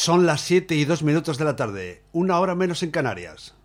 Son las 7 y 2 minutos de la tarde, una hora menos en Canarias.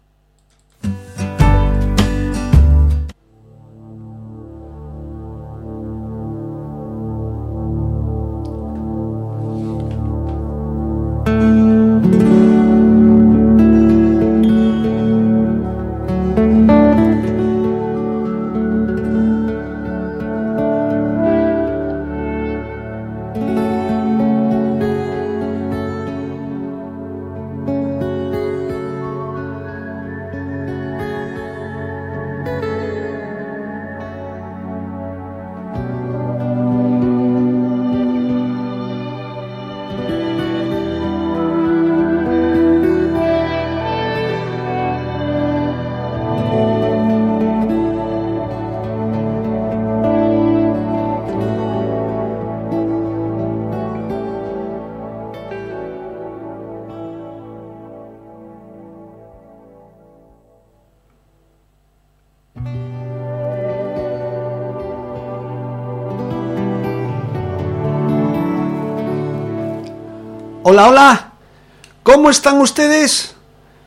¿Cómo están ustedes?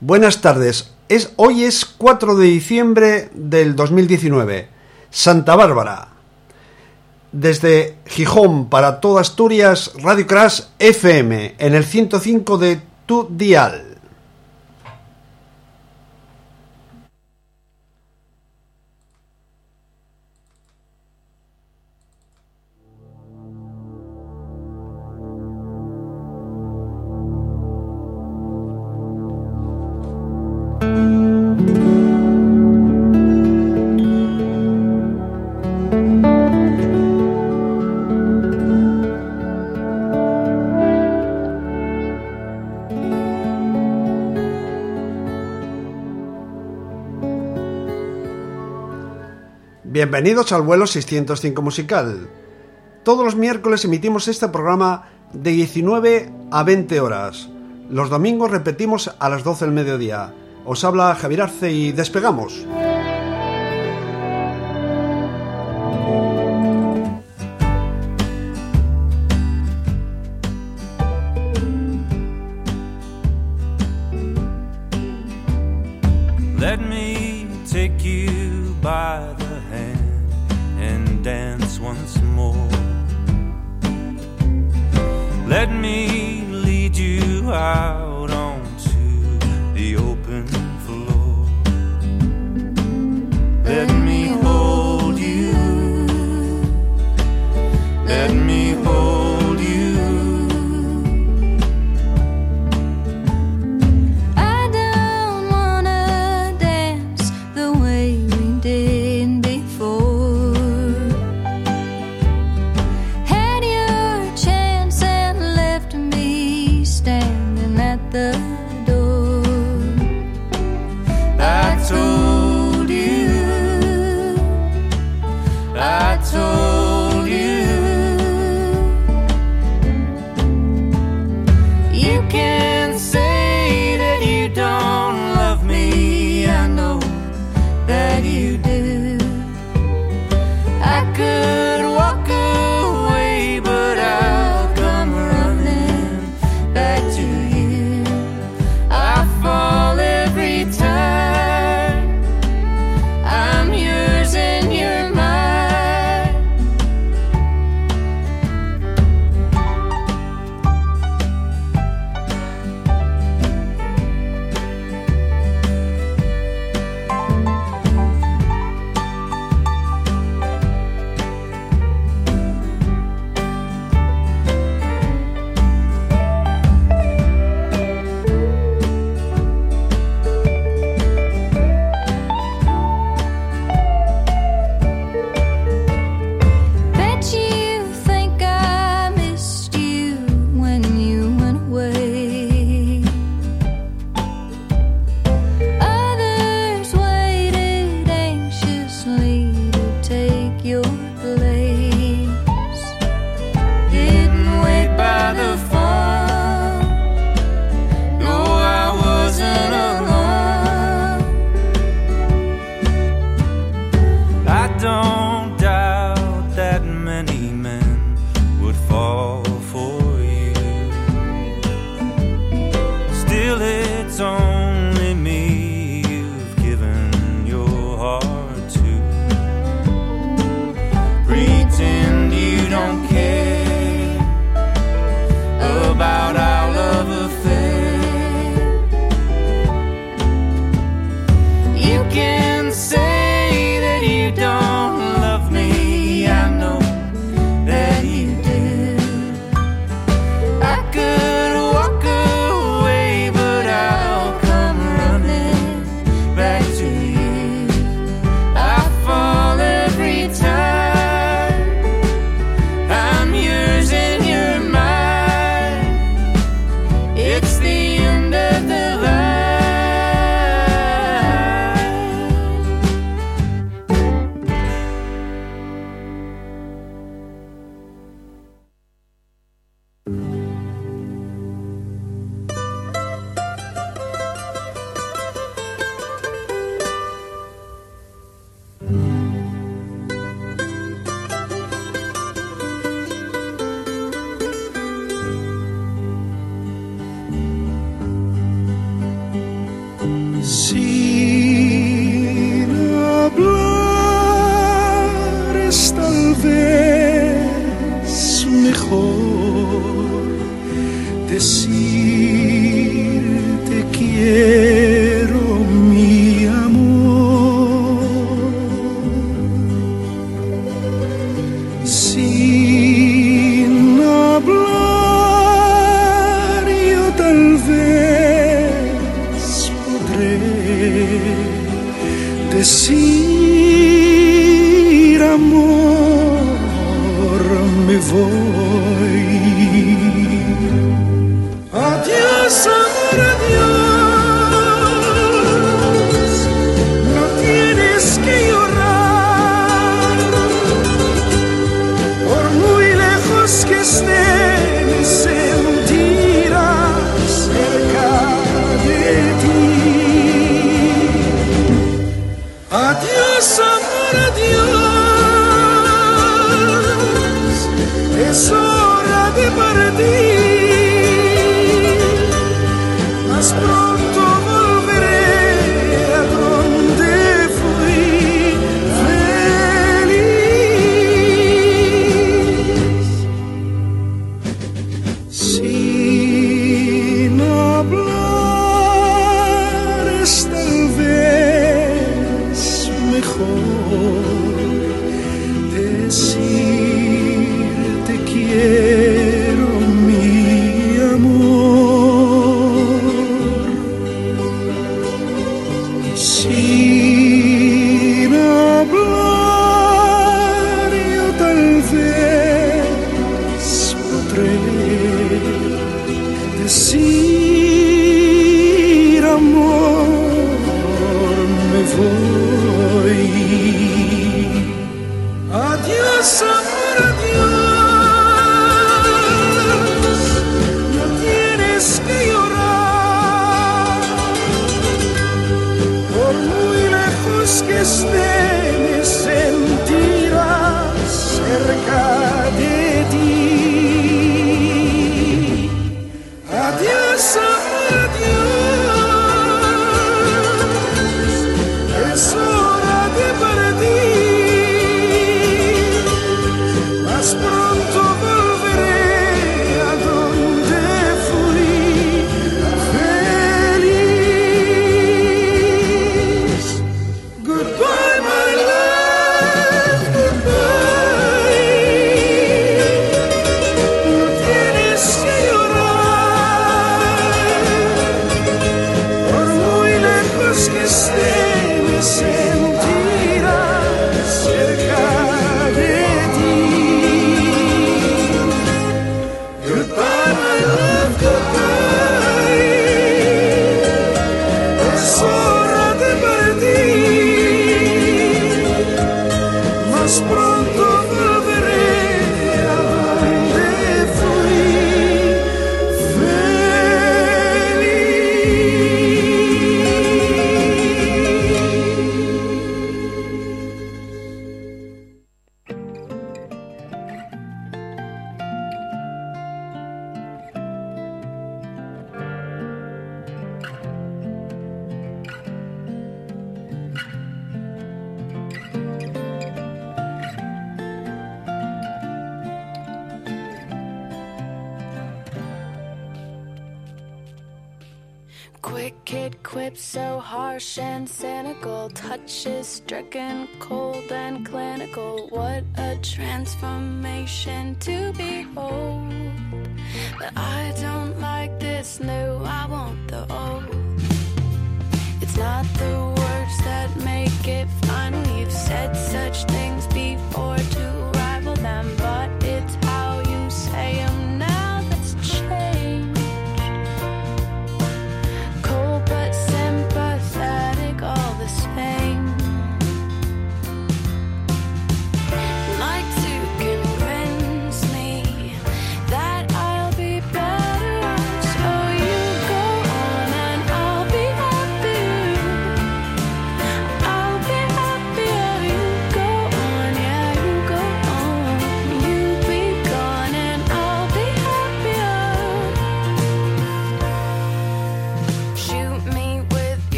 Buenas tardes. Es, hoy es 4 de diciembre del 2019. Santa Bárbara. Desde Gijón para toda Asturias, Radio Crash FM en el 105 de tu dial. Bienvenidos al vuelo 605 musical. Todos los miércoles emitimos este programa de 19 a 20 horas. Los domingos repetimos a las 12 del mediodía. Os habla Javier Arce y despegamos.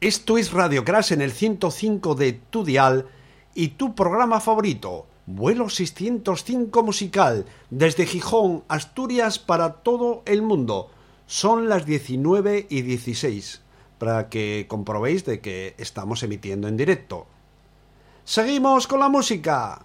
Esto es Radio Crash en el 105 de tu dial y tu programa favorito, Vuelo 605 Musical, desde Gijón, Asturias, para todo el mundo. Son las 19 y 16, para que comprobéis de que estamos emitiendo en directo. Seguimos con la música.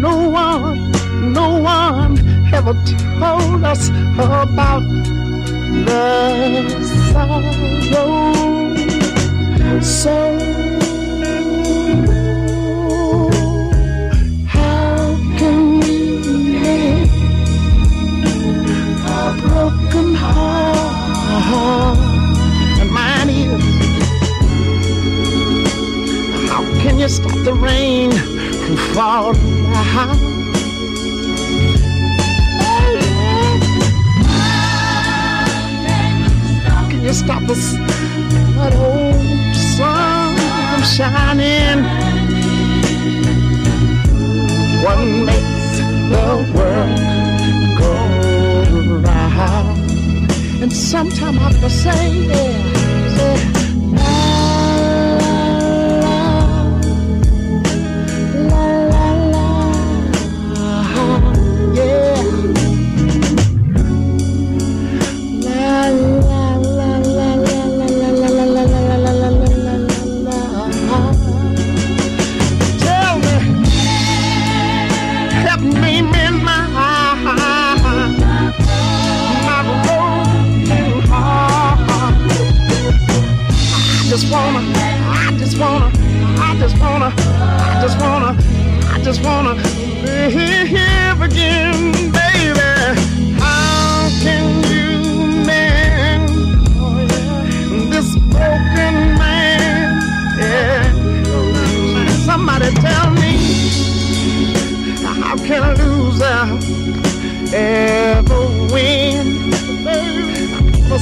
no one, no one ever told us about the sorrow. So. how can we mend a broken heart and mine is how can you stop the rain to fall behind. Can you stop us? That old sun from shining. One makes the world go round? And sometimes I have to say, yeah.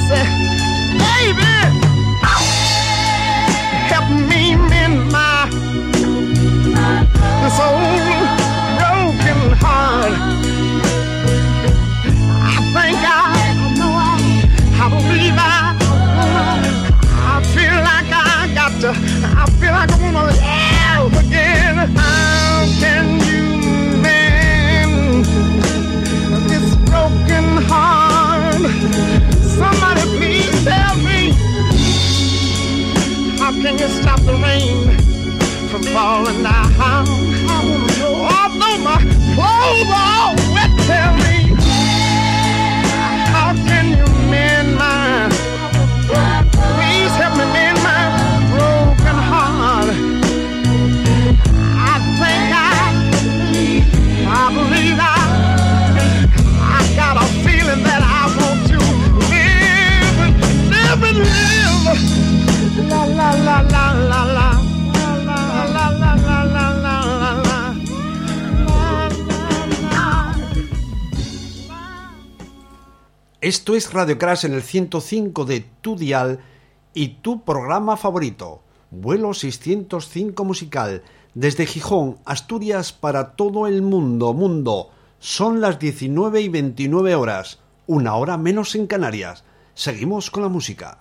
said. can you stop the rain from falling down? Although my clothes are. Esto es Radio Crash en el 105 de tu dial y tu programa favorito, Vuelo 605 Musical, desde Gijón, Asturias, para todo el mundo, mundo. Son las 19 y 29 horas, una hora menos en Canarias. Seguimos con la música.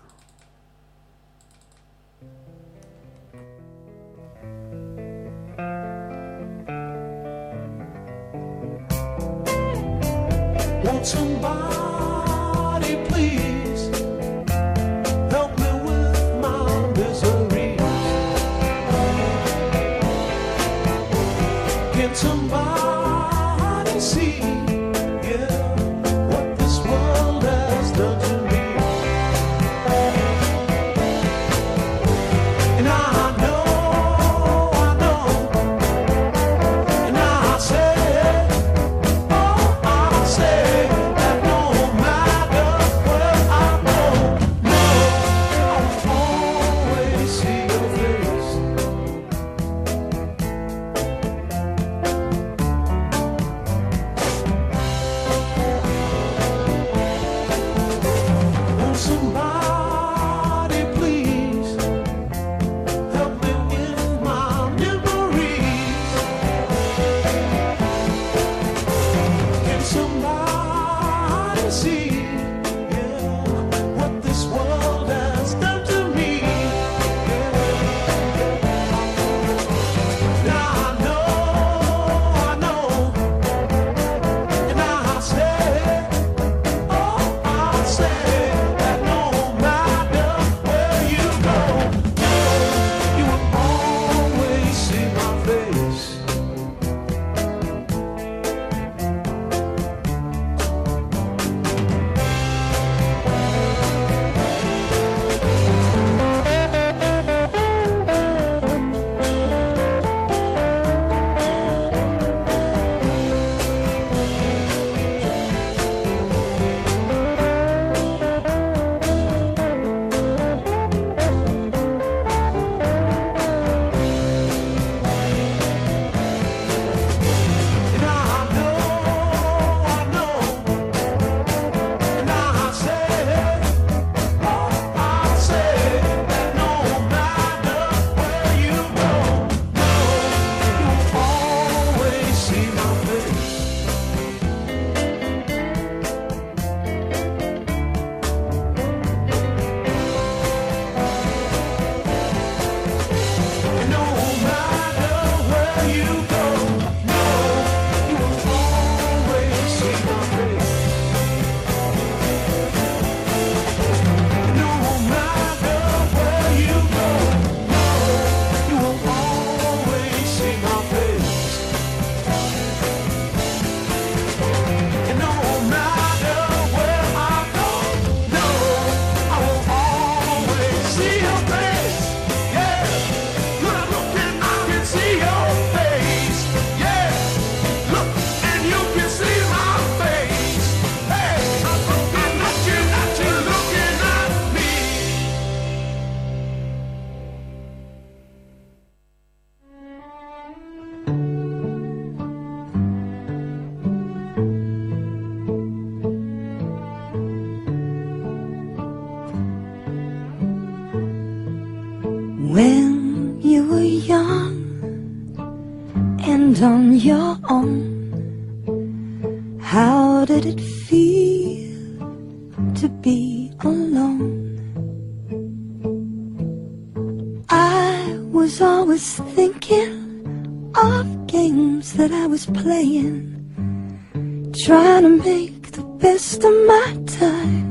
trying to make the best of my time.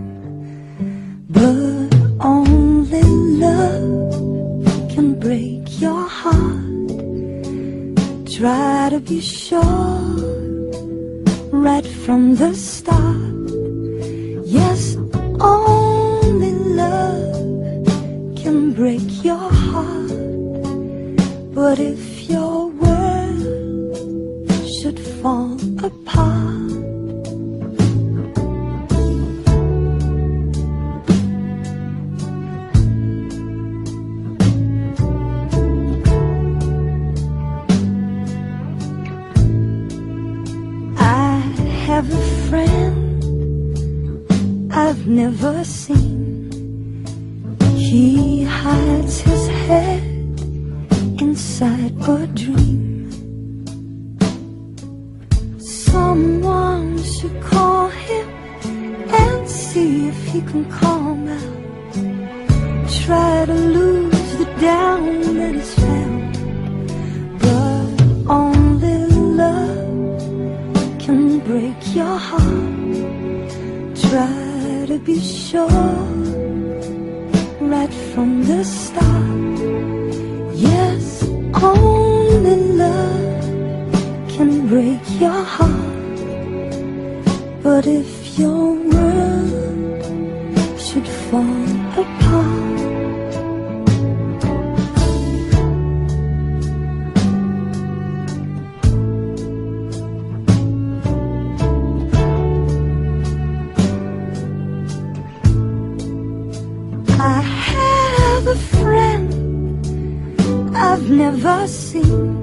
But only love can break your heart. Try to be sure right from the start. Yes, only love can break your heart. But if your world should fall apart, você. I have a friend I've never seen.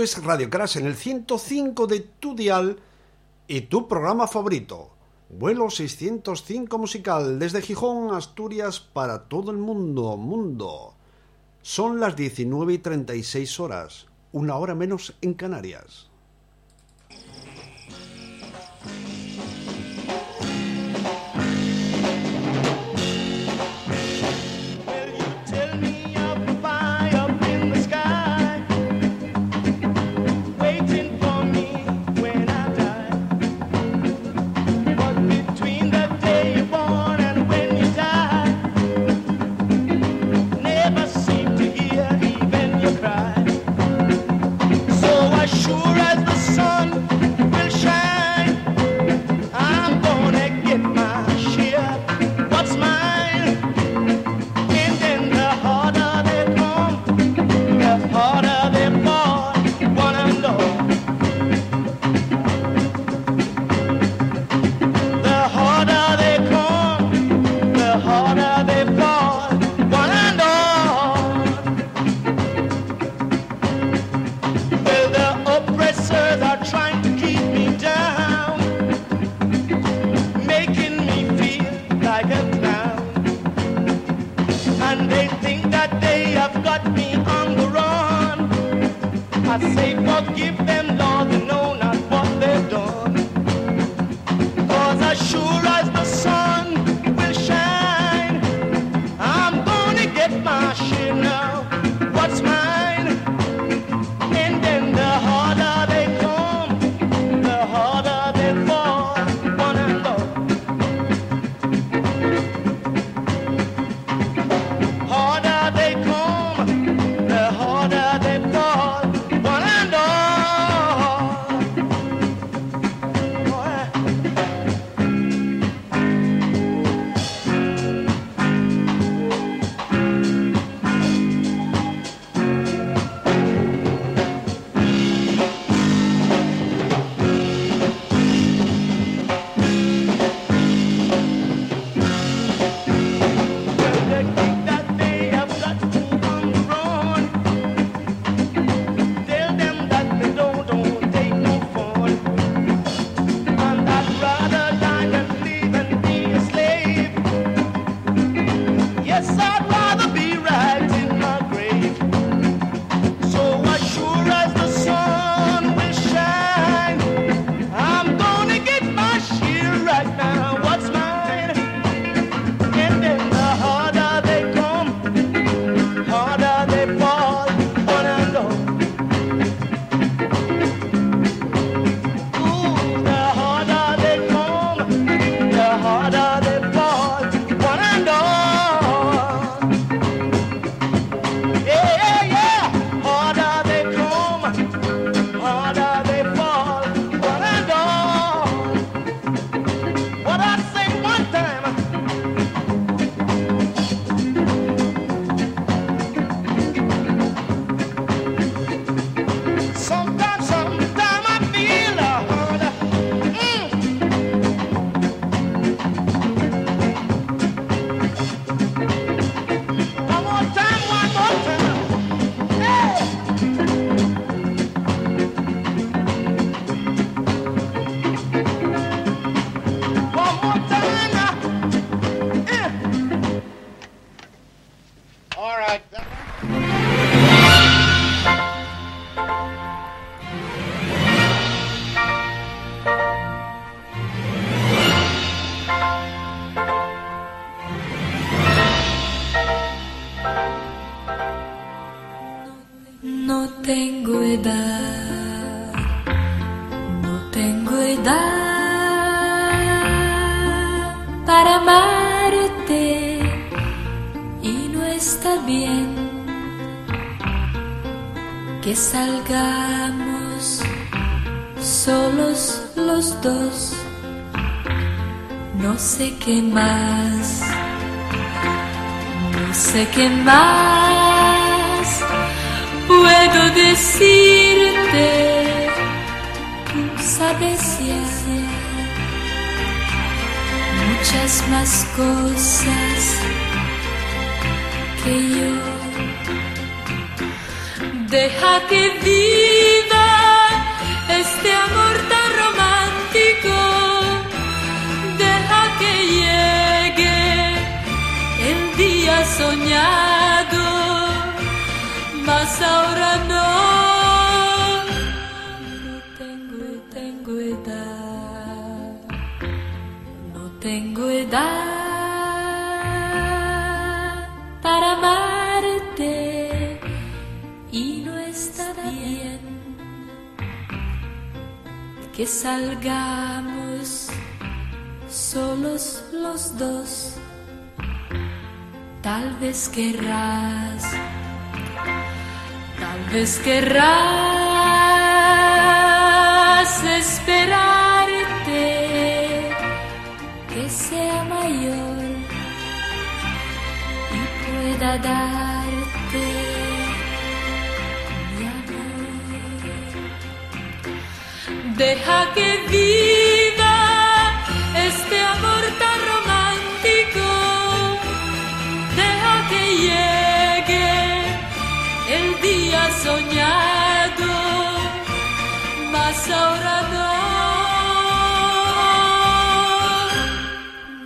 Esto es Radio Crash en el 105 de tu dial y tu programa favorito. Vuelo 605 musical desde Gijón, Asturias, para todo el mundo, mundo. Son las 19 y 36 horas, una hora menos en Canarias. Qué más puedo decirte. Tú sabes ya muchas más cosas que yo. Deja que viva Ahora no. No tengo, tengo edad. No tengo edad para amarte y no está bien que salgamos solos los dos. Tal vez querrás, querrás esperarte que sea mayor y pueda darte mi amor. Deja que viva día soñado. Mas ahora no.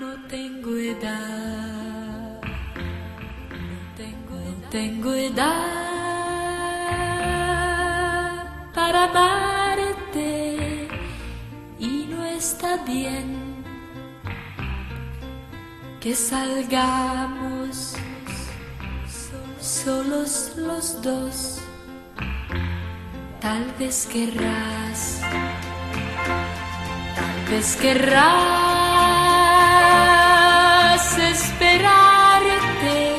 No tengo edad. No tengo, no tengo edad para amarte y no está bien que salgamos solos los dos. Tal vez querrás, tal vez querrás esperarte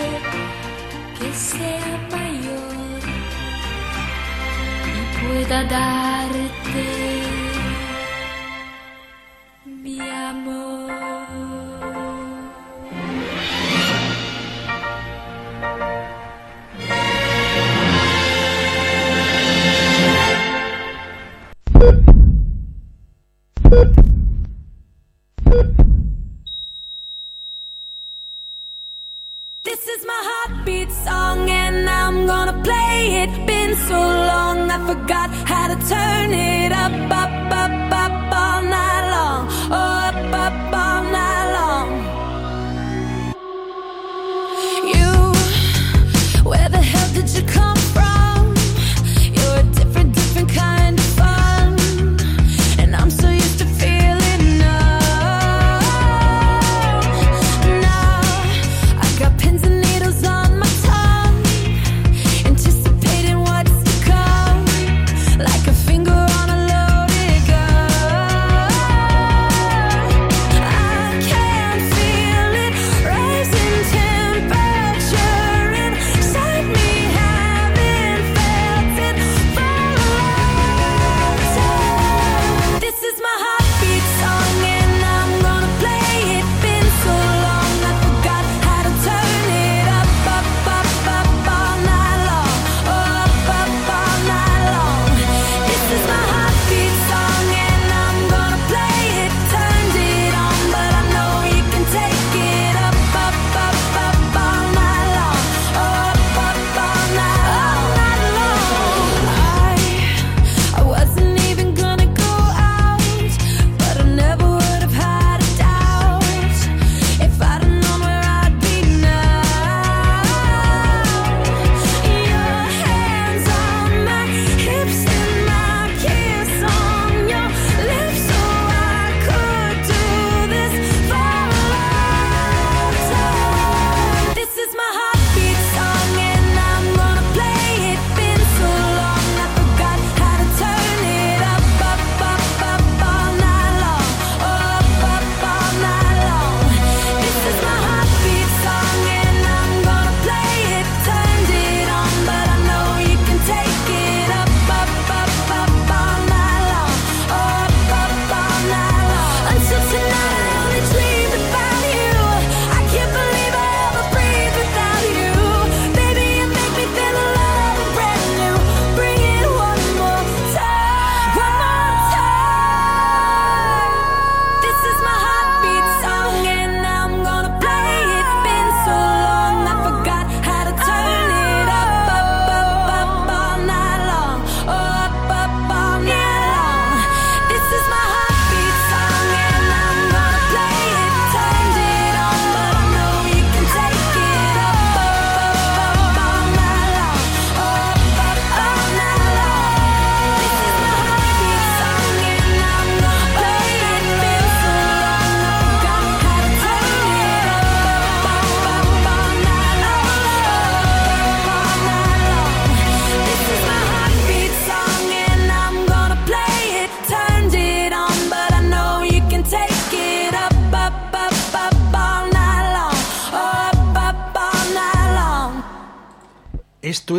que sea mayor y pueda darte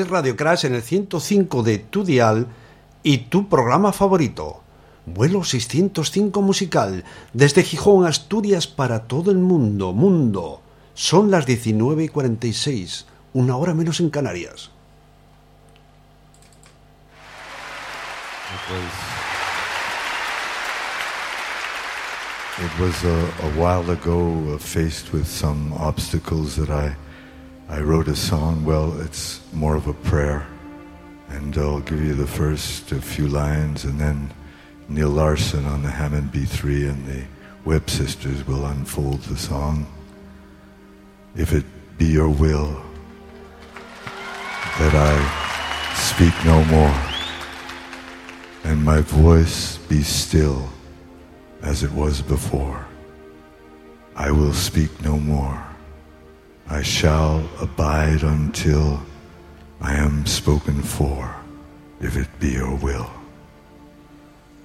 Es Radio Crash en el 105 de tu dial y tu programa favorito. Vuelo 605 musical desde Gijón, Asturias para todo el mundo, mundo. Son las 19 y 46, una hora menos en Canarias. It was, it was a, a while ago, uh, faced with some obstacles, that I, I wrote a song. Well, it's more of a prayer. And I'll give you the first few lines, and then Neil Larson on the Hammond B3 and the Webb Sisters will unfold the song. If it be your will that I speak no more and my voice be still as it was before. I will speak no more. I shall abide until I am spoken for, if it be your will.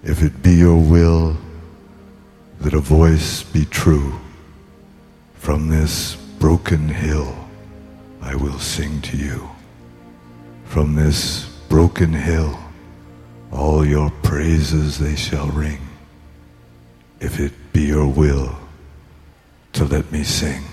If it be your will that a voice be true, from this broken hill I will sing to you. From this broken hill all your praises they shall ring, if it be your will to let me sing.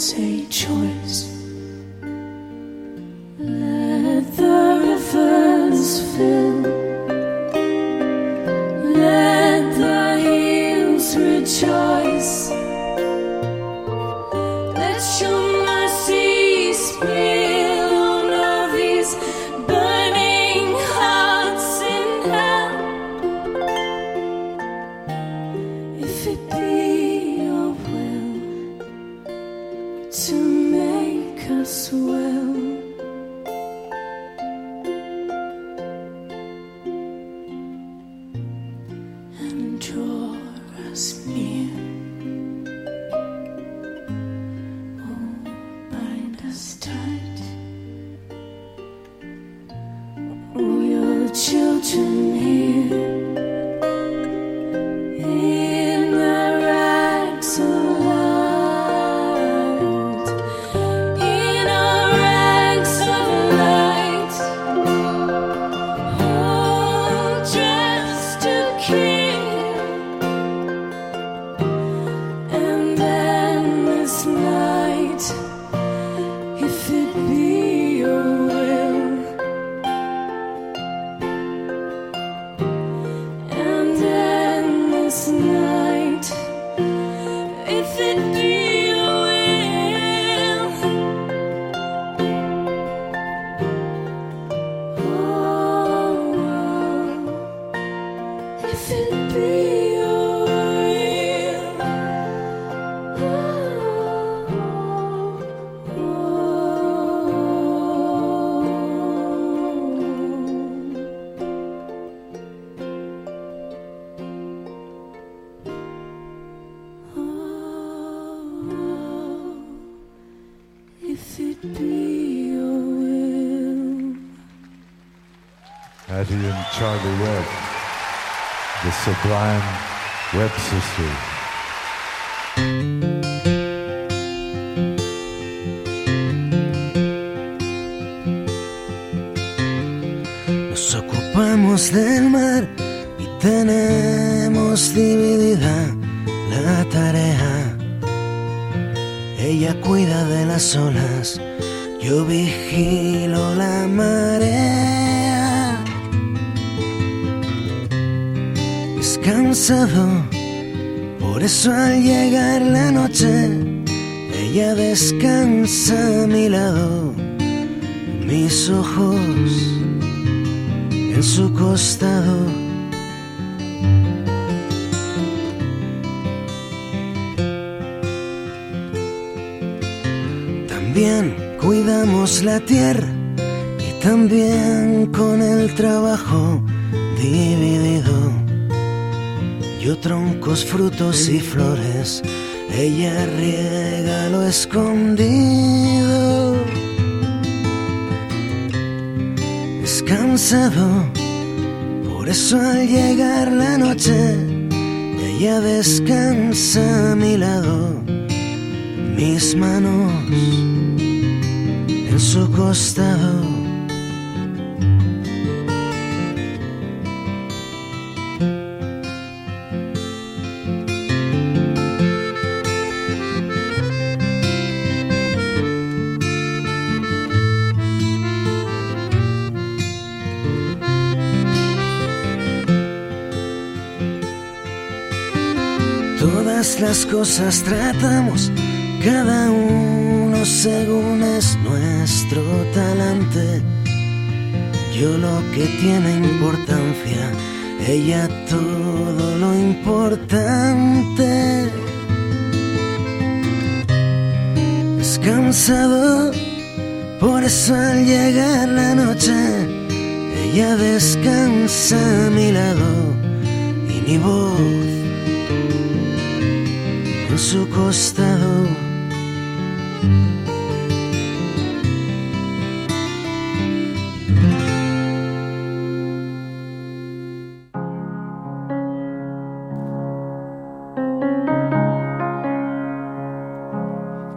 it's a choice. The sublime Webb sisters. Nos ocupamos del mar y tenemos dividida la tarea. Ella cuida de las olas, yo vigilo la marea. Por eso al llegar la noche, ella descansa a mi lado, mis ojos en su costado. También cuidamos la tierra y también con el trabajo dividido. Yo troncos, frutos y flores, ella riega lo escondido. Es cansado, por eso al llegar la noche, ella descansa a mi lado, mis manos en su costado. Las cosas tratamos, cada uno según es nuestro talante. Yo lo que tiene importancia, ella todo lo importante. Es cansado, por eso al llegar la noche, ella descansa a mi lado y mi voz su costado.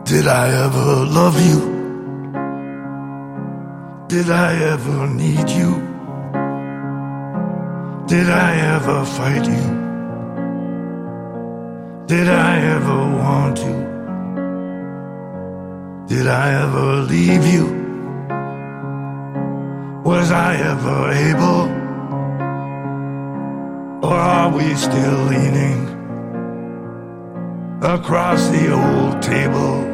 Did I ever love you? Did I ever need you? Did I ever fight you? Did I ever want you? Did I ever leave you? Was I ever able? Or are we still leaning across the old table?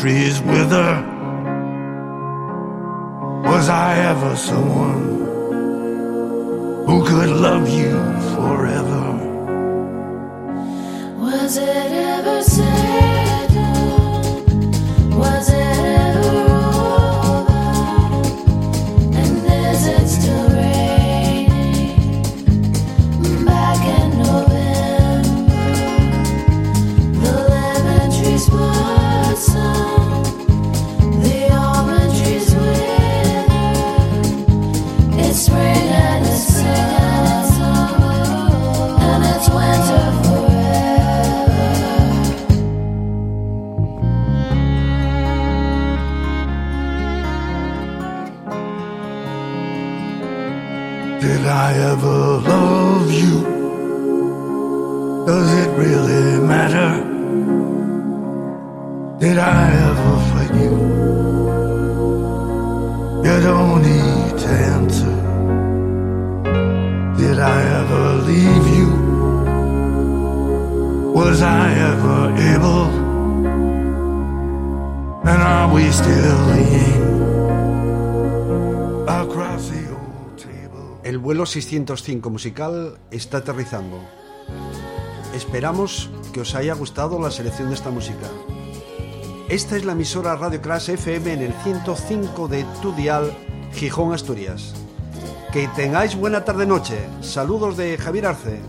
Trees wither. Was I ever someone who could love you Does it really matter? Did I ever you? You don't need to answer. Did I ever leave you? Was I ever able? And are we still leaning across the old table? El vuelo 605 musical está aterrizando. Esperamos que os haya gustado la selección de esta música. Esta es la emisora Radio Crash FM en el 105 de tu dial, Gijón, Asturias. Que tengáis buena tarde-noche. Saludos de Javier Arce.